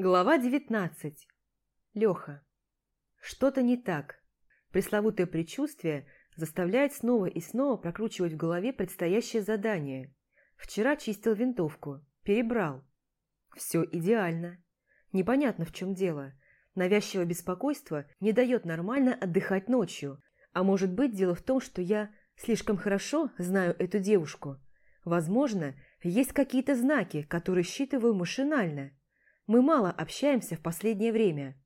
Глава 19. Леха. Что-то не так. Пресловутое предчувствие заставляет снова и снова прокручивать в голове предстоящее задание. Вчера чистил винтовку, перебрал. Все идеально. Непонятно, в чем дело. Навязчивое беспокойство не дает нормально отдыхать ночью. А может быть, дело в том, что я слишком хорошо знаю эту девушку. Возможно, есть какие-то знаки, которые считываю машинально – мы мало общаемся в последнее время.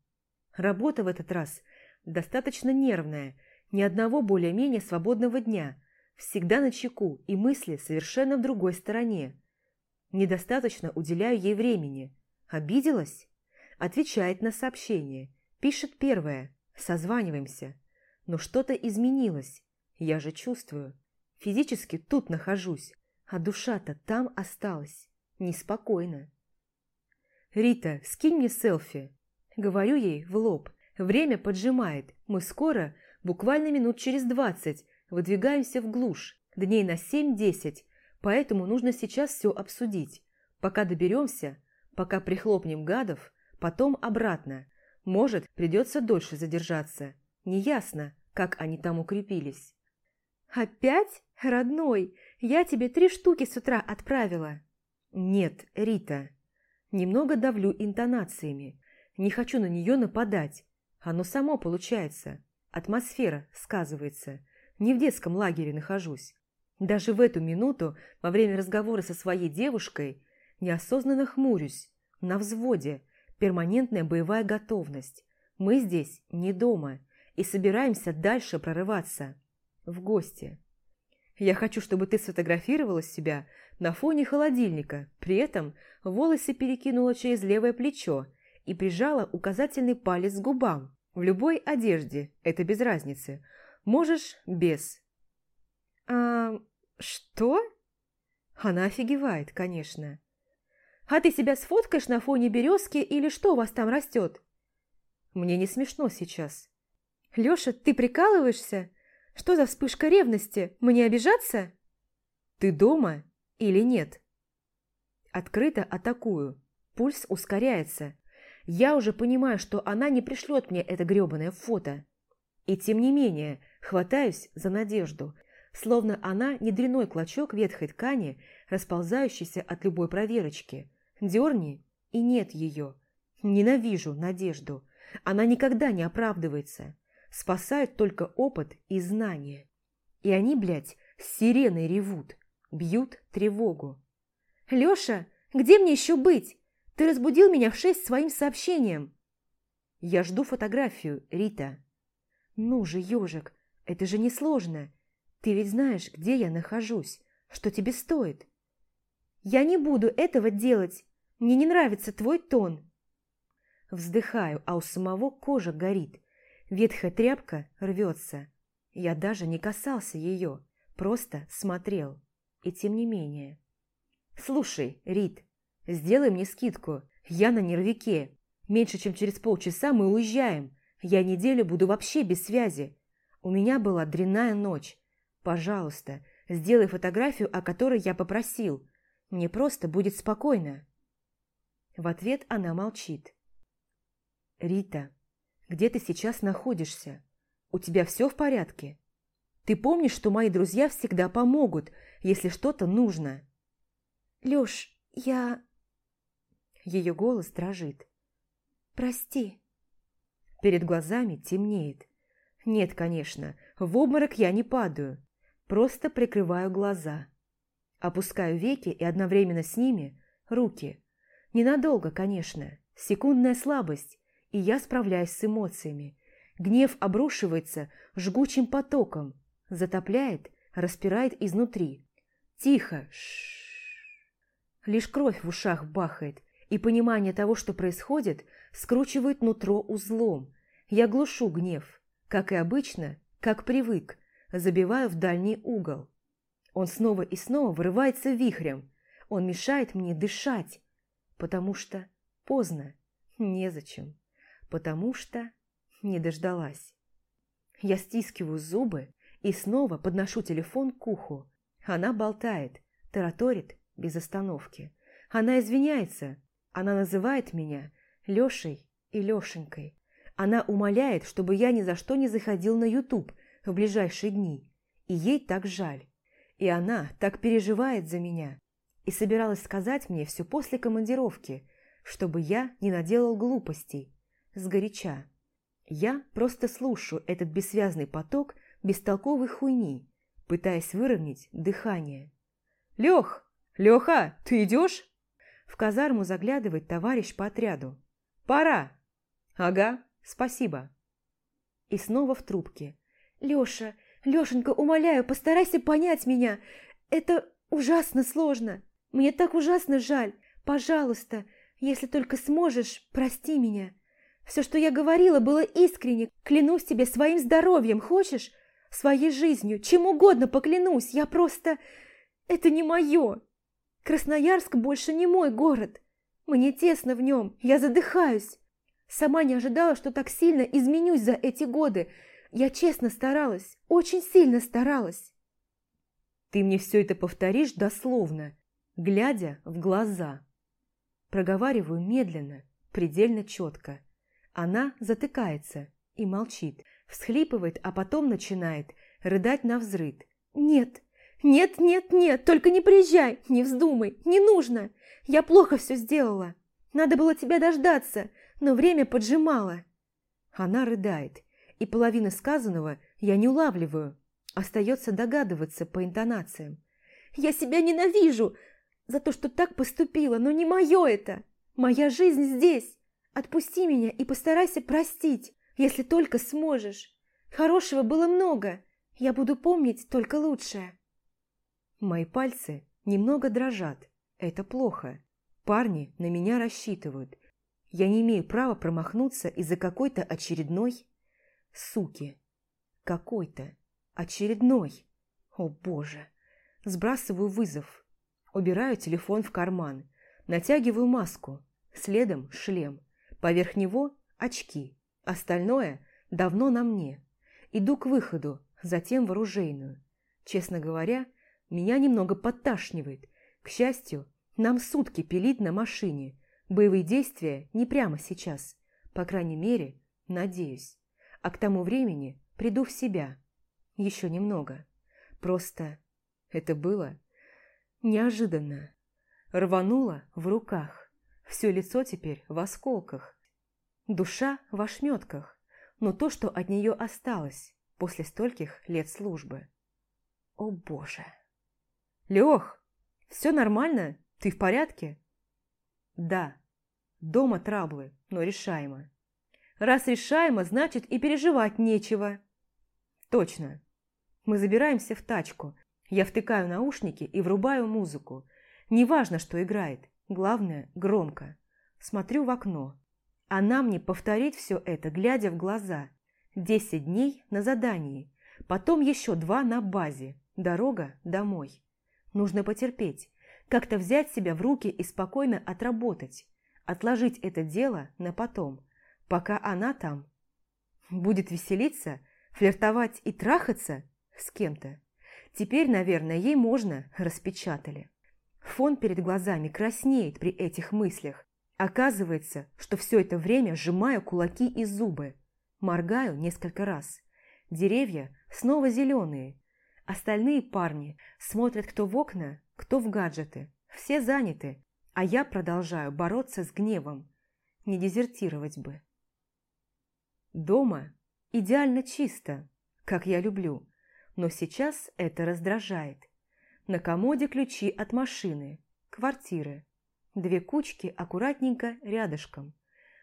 Работа в этот раз достаточно нервная, ни одного более-менее свободного дня, всегда на чеку и мысли совершенно в другой стороне. Недостаточно уделяю ей времени. Обиделась? Отвечает на сообщение. Пишет первое. Созваниваемся. Но что-то изменилось. Я же чувствую. Физически тут нахожусь, а душа-то там осталась. Неспокойно. «Рита, скинь мне селфи». Говорю ей в лоб. Время поджимает. Мы скоро, буквально минут через двадцать, выдвигаемся в глушь. Дней на семь-десять. Поэтому нужно сейчас все обсудить. Пока доберемся, пока прихлопнем гадов, потом обратно. Может, придется дольше задержаться. Неясно, как они там укрепились. «Опять? Родной, я тебе три штуки с утра отправила». «Нет, Рита». Немного давлю интонациями. Не хочу на нее нападать. Оно само получается. Атмосфера сказывается. Не в детском лагере нахожусь. Даже в эту минуту, во время разговора со своей девушкой, неосознанно хмурюсь. На взводе. Перманентная боевая готовность. Мы здесь не дома и собираемся дальше прорываться. В гости. Я хочу, чтобы ты сфотографировала себя на фоне холодильника, при этом волосы перекинула через левое плечо и прижала указательный палец к губам. В любой одежде, это без разницы. Можешь без. А что? Она офигевает, конечно. А ты себя сфоткаешь на фоне березки или что у вас там растет? Мне не смешно сейчас. Леша, ты прикалываешься? Что за вспышка ревности? Мне обижаться? Ты дома или нет? Открыто атакую. Пульс ускоряется. Я уже понимаю, что она не пришлет мне это грёбаное фото. И тем не менее, хватаюсь за надежду, словно она не дряной клочок ветхой ткани, расползающийся от любой проверочки. Дерни, и нет ее. Ненавижу надежду. Она никогда не оправдывается спасают только опыт и знания. И они, блядь, с сиреной ревут, бьют тревогу. «Лёша, где мне еще быть? Ты разбудил меня в шесть своим сообщением». «Я жду фотографию, Рита». «Ну же, ежик, это же несложно. Ты ведь знаешь, где я нахожусь, что тебе стоит». «Я не буду этого делать. Мне не нравится твой тон». Вздыхаю, а у самого кожа горит. Ветхая тряпка рвется. Я даже не касался ее, просто смотрел. И тем не менее. «Слушай, Рит, сделай мне скидку. Я на нервике. Меньше чем через полчаса мы уезжаем. Я неделю буду вообще без связи. У меня была дрянная ночь. Пожалуйста, сделай фотографию, о которой я попросил. Мне просто будет спокойно». В ответ она молчит. «Рита, где ты сейчас находишься? У тебя все в порядке? Ты помнишь, что мои друзья всегда помогут, если что-то нужно?» «Лёш, я...» Ее голос дрожит. «Прости». Перед глазами темнеет. Нет, конечно, в обморок я не падаю. Просто прикрываю глаза. Опускаю веки и одновременно с ними руки. Ненадолго, конечно. Секундная слабость, и я справляюсь с эмоциями. Гнев обрушивается жгучим потоком, затопляет, распирает изнутри. Тихо, ш, Лишь кровь в ушах бахает, и понимание того, что происходит, скручивает нутро узлом. Я глушу гнев, как и обычно, как привык, забиваю в дальний угол. Он снова и снова вырывается вихрем. Он мешает мне дышать, потому что поздно, незачем потому что не дождалась. Я стискиваю зубы и снова подношу телефон к уху. Она болтает, тараторит без остановки. Она извиняется, она называет меня Лешей и Лешенькой. Она умоляет, чтобы я ни за что не заходил на YouTube в ближайшие дни. И ей так жаль. И она так переживает за меня. И собиралась сказать мне все после командировки, чтобы я не наделал глупостей. Сгоряча. Я просто слушаю этот бессвязный поток бестолковой хуйни, пытаясь выровнять дыхание. «Лех! Леха, ты идешь?» В казарму заглядывает товарищ по отряду. «Пора!» «Ага, спасибо!» И снова в трубке. «Леша, Лешенька, умоляю, постарайся понять меня. Это ужасно сложно. Мне так ужасно жаль. Пожалуйста, если только сможешь, прости меня. Все, что я говорила, было искренне. Клянусь тебе своим здоровьем, хочешь? Своей жизнью, чем угодно поклянусь. Я просто... Это не мое. Красноярск больше не мой город. Мне тесно в нем, я задыхаюсь. Сама не ожидала, что так сильно изменюсь за эти годы. Я честно старалась, очень сильно старалась. Ты мне все это повторишь дословно, глядя в глаза. Проговариваю медленно, предельно четко. Она затыкается и молчит, всхлипывает, а потом начинает рыдать на взрыд. «Нет, нет, нет, нет, только не приезжай, не вздумай, не нужно. Я плохо все сделала. Надо было тебя дождаться, но время поджимало». Она рыдает, и половины сказанного я не улавливаю. Остается догадываться по интонациям. «Я себя ненавижу за то, что так поступила, но не мое это. Моя жизнь здесь. Отпусти меня и постарайся простить, если только сможешь. Хорошего было много, я буду помнить только лучшее». Мои пальцы немного дрожат. Это плохо. Парни на меня рассчитывают. Я не имею права промахнуться из-за какой-то очередной... Суки. Какой-то. Очередной. О, боже. Сбрасываю вызов. Убираю телефон в карман. Натягиваю маску. Следом шлем. Поверх него очки. Остальное давно на мне. Иду к выходу, затем в оружейную. Честно говоря, меня немного подташнивает. К счастью, нам сутки пилить на машине. Боевые действия не прямо сейчас. По крайней мере, надеюсь. А к тому времени приду в себя. Еще немного. Просто это было неожиданно. Рвануло в руках. Все лицо теперь в осколках. Душа в ошметках. Но то, что от нее осталось после стольких лет службы. О боже! «Лех, все нормально? Ты в порядке?» «Да. Дома траблы, но решаемо». «Раз решаемо, значит и переживать нечего». «Точно. Мы забираемся в тачку. Я втыкаю наушники и врубаю музыку. Неважно, что играет. Главное, громко. Смотрю в окно. А нам не повторить все это, глядя в глаза. Десять дней на задании. Потом еще два на базе. Дорога домой. Нужно потерпеть, как-то взять себя в руки и спокойно отработать, отложить это дело на потом, пока она там. Будет веселиться, флиртовать и трахаться с кем-то. Теперь, наверное, ей можно, распечатали. Фон перед глазами краснеет при этих мыслях. Оказывается, что все это время сжимаю кулаки и зубы. Моргаю несколько раз. Деревья снова зеленые, Остальные парни смотрят кто в окна, кто в гаджеты. Все заняты, а я продолжаю бороться с гневом. Не дезертировать бы. Дома идеально чисто, как я люблю, но сейчас это раздражает. На комоде ключи от машины, квартиры. Две кучки аккуратненько рядышком.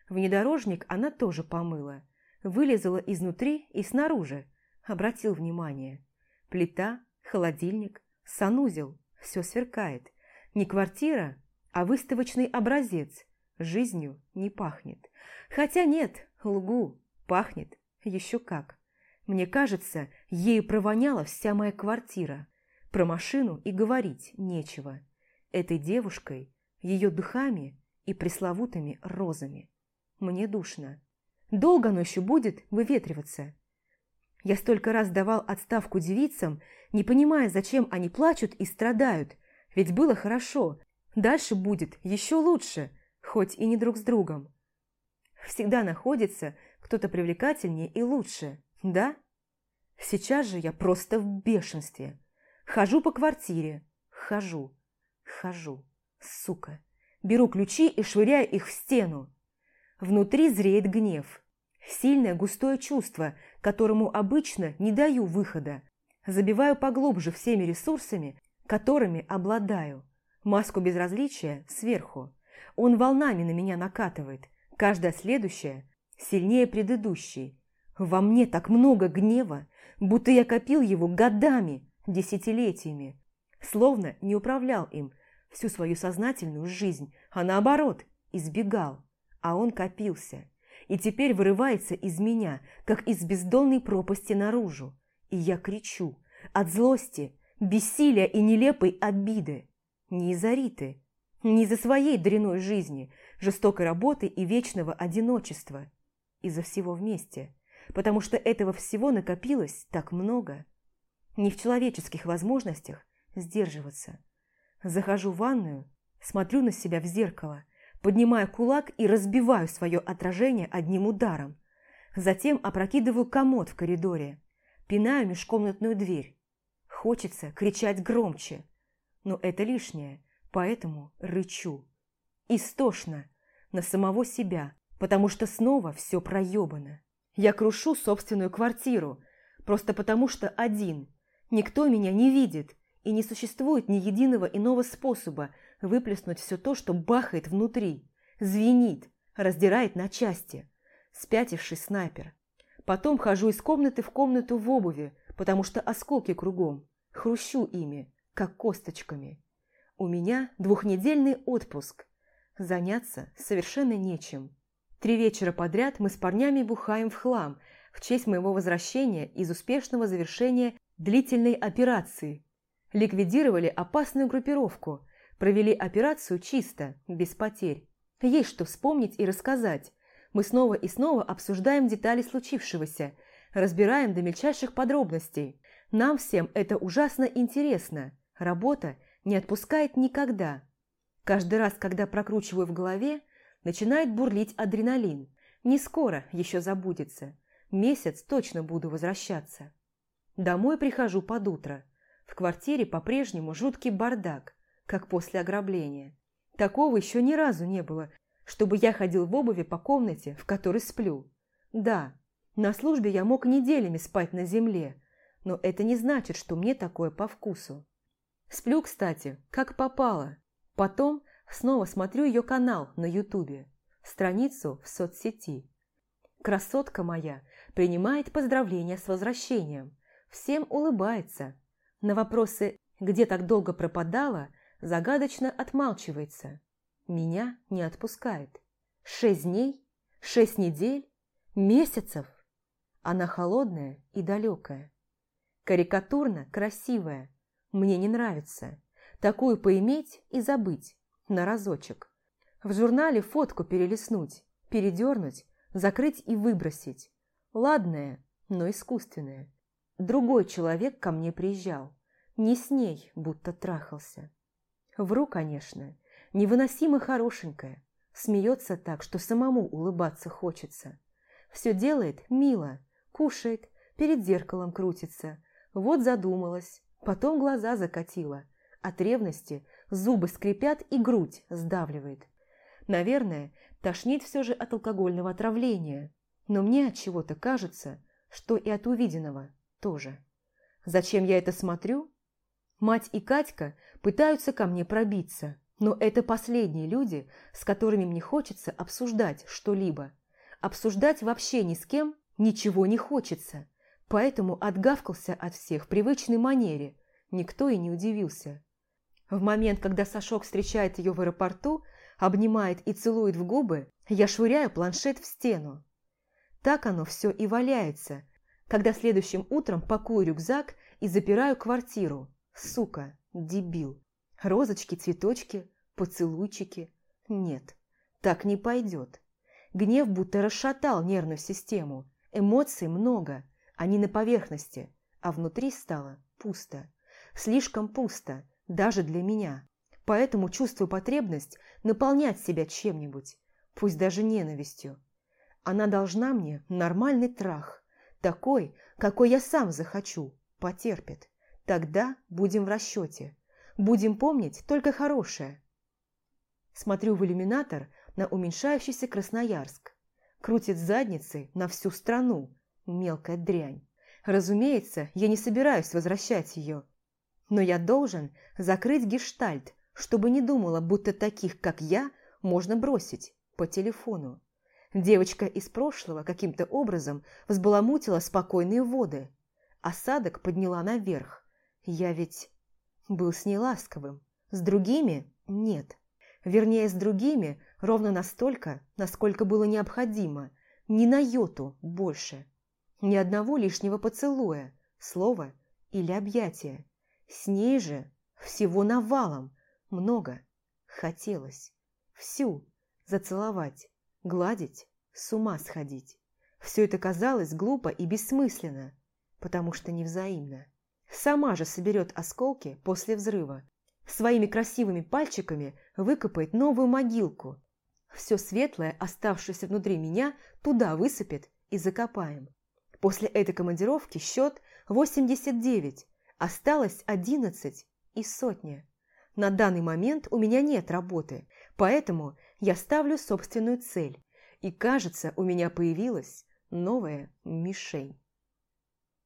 Внедорожник она тоже помыла. Вылезала изнутри и снаружи. Обратил внимание. Плита, холодильник, санузел – все сверкает. Не квартира, а выставочный образец. Жизнью не пахнет. Хотя нет, лгу, пахнет еще как. Мне кажется, ею провоняла вся моя квартира. Про машину и говорить нечего. Этой девушкой, ее духами и пресловутыми розами. Мне душно. Долго оно еще будет выветриваться? Я столько раз давал отставку девицам, не понимая, зачем они плачут и страдают, ведь было хорошо. Дальше будет еще лучше, хоть и не друг с другом. всегда находится кто-то привлекательнее и лучше, да? Сейчас же я просто в бешенстве. Хожу по квартире, хожу, хожу, сука. Беру ключи и швыряю их в стену. Внутри зреет гнев. Сильное густое чувство, которому обычно не даю выхода. Забиваю поглубже всеми ресурсами, которыми обладаю. Маску безразличия сверху. Он волнами на меня накатывает. Каждая следующая сильнее предыдущей. Во мне так много гнева, будто я копил его годами, десятилетиями. Словно не управлял им всю свою сознательную жизнь, а наоборот, избегал. А он копился. И теперь вырывается из меня, как из бездонной пропасти наружу. И я кричу от злости, бессилия и нелепой обиды. Не из-за Риты, не из-за своей дряной жизни, жестокой работы и вечного одиночества. Из-за всего вместе. Потому что этого всего накопилось так много. Не в человеческих возможностях сдерживаться. Захожу в ванную, смотрю на себя в зеркало, поднимаю кулак и разбиваю свое отражение одним ударом. Затем опрокидываю комод в коридоре, пинаю межкомнатную дверь. Хочется кричать громче, но это лишнее, поэтому рычу. Истошно, на самого себя, потому что снова все проебано. Я крушу собственную квартиру, просто потому что один. Никто меня не видит, и не существует ни единого иного способа выплеснуть все то, что бахает внутри, звенит, раздирает на части. Спятивший снайпер. Потом хожу из комнаты в комнату в обуви, потому что осколки кругом. Хрущу ими, как косточками. У меня двухнедельный отпуск. Заняться совершенно нечем. Три вечера подряд мы с парнями бухаем в хлам в честь моего возвращения из успешного завершения длительной операции. Ликвидировали опасную группировку, провели операцию чисто, без потерь. Есть что вспомнить и рассказать. Мы снова и снова обсуждаем детали случившегося, разбираем до мельчайших подробностей. Нам всем это ужасно интересно. Работа не отпускает никогда. Каждый раз, когда прокручиваю в голове, начинает бурлить адреналин. Не скоро еще забудется. Месяц точно буду возвращаться. Домой прихожу под утро. В квартире по-прежнему жуткий бардак, как после ограбления. Такого еще ни разу не было, чтобы я ходил в обуви по комнате, в которой сплю. Да, на службе я мог неделями спать на земле, но это не значит, что мне такое по вкусу. Сплю, кстати, как попало. Потом снова смотрю ее канал на ютубе, страницу в соцсети. Красотка моя принимает поздравления с возвращением, всем улыбается. На вопросы «где так долго пропадала?» загадочно отмалчивается. Меня не отпускает. Шесть дней, шесть недель, месяцев. Она холодная и далекая. Карикатурно красивая. Мне не нравится. Такую поиметь и забыть. На разочек. В журнале фотку перелистнуть, передернуть, закрыть и выбросить. Ладное, но искусственное. Другой человек ко мне приезжал. Не с ней, будто трахался. Вру, конечно. Невыносимо хорошенькая. Смеется так, что самому улыбаться хочется. Все делает мило, кушает, перед зеркалом крутится. Вот задумалась, потом глаза закатила. От ревности зубы скрипят и грудь сдавливает. Наверное, тошнит все же от алкогольного отравления. Но мне от чего-то кажется, что и от увиденного тоже. Зачем я это смотрю? Мать и Катька пытаются ко мне пробиться, но это последние люди, с которыми мне хочется обсуждать что-либо. Обсуждать вообще ни с кем ничего не хочется, поэтому отгавкался от всех привычной манере, никто и не удивился. В момент, когда Сашок встречает ее в аэропорту, обнимает и целует в губы, я швыряю планшет в стену. Так оно все и валяется, когда следующим утром пакую рюкзак и запираю квартиру. Сука, дебил. Розочки, цветочки, поцелуйчики. Нет, так не пойдет. Гнев будто расшатал нервную систему. Эмоций много, они на поверхности, а внутри стало пусто. Слишком пусто, даже для меня. Поэтому чувствую потребность наполнять себя чем-нибудь, пусть даже ненавистью. Она должна мне нормальный трах, такой, какой я сам захочу, потерпит. Тогда будем в расчете. Будем помнить только хорошее. Смотрю в иллюминатор на уменьшающийся Красноярск. Крутит задницы на всю страну. Мелкая дрянь. Разумеется, я не собираюсь возвращать ее. Но я должен закрыть гештальт, чтобы не думала, будто таких, как я, можно бросить по телефону. Девочка из прошлого каким-то образом взбаламутила спокойные воды. Осадок подняла наверх. Я ведь был с ней ласковым. С другими – нет. Вернее, с другими ровно настолько, насколько было необходимо. Ни на йоту больше. Ни одного лишнего поцелуя, слова или объятия. С ней же всего навалом, много. Хотелось. Всю зацеловать, гладить, с ума сходить. Все это казалось глупо и бессмысленно, потому что невзаимно. Сама же соберет осколки после взрыва. Своими красивыми пальчиками выкопает новую могилку. Все светлое, оставшееся внутри меня, туда высыпет и закопаем. После этой командировки счет 89, осталось 11 и сотня. На данный момент у меня нет работы, поэтому я ставлю собственную цель. И кажется, у меня появилась новая мишень.